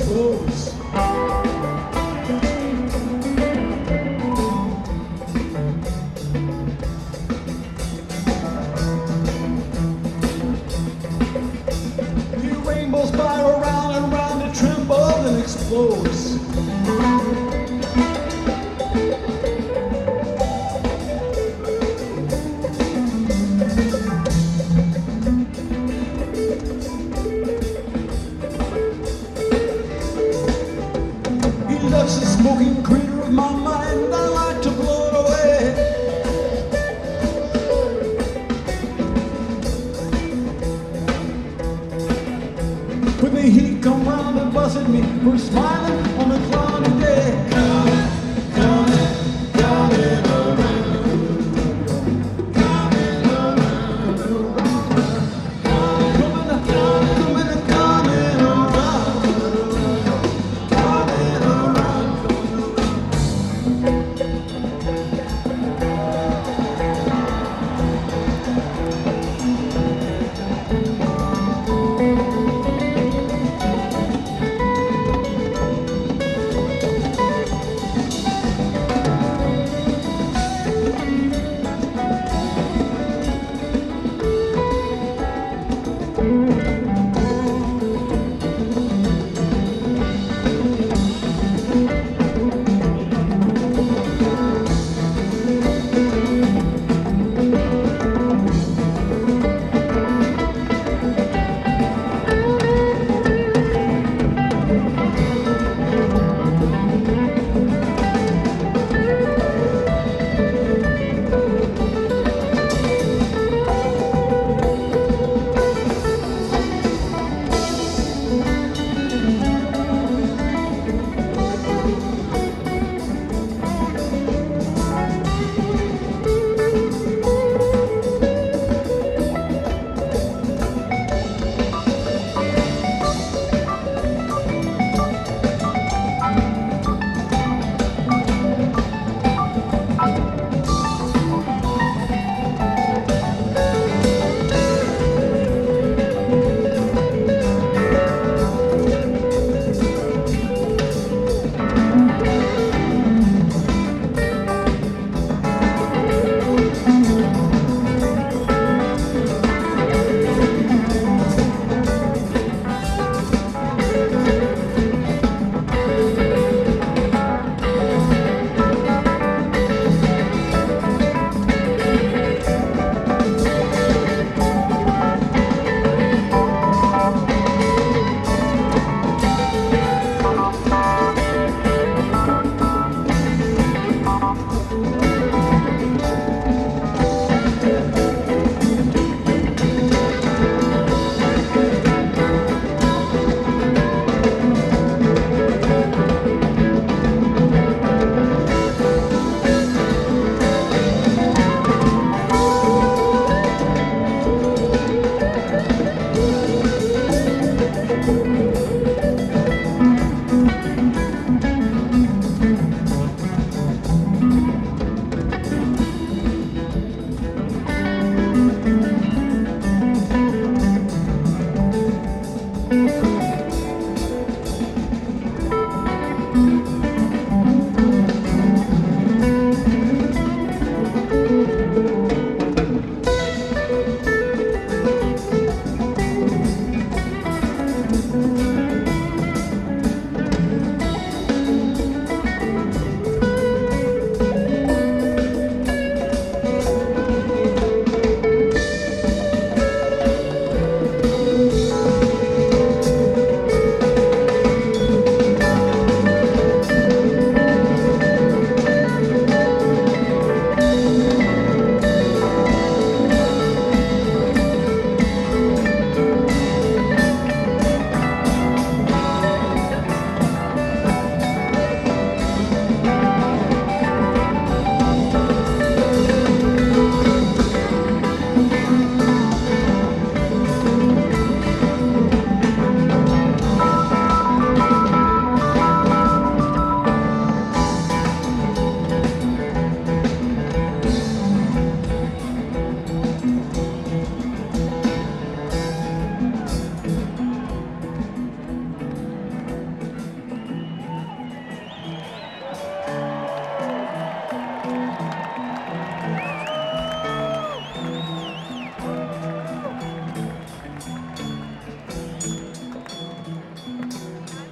Me on the cloudy day.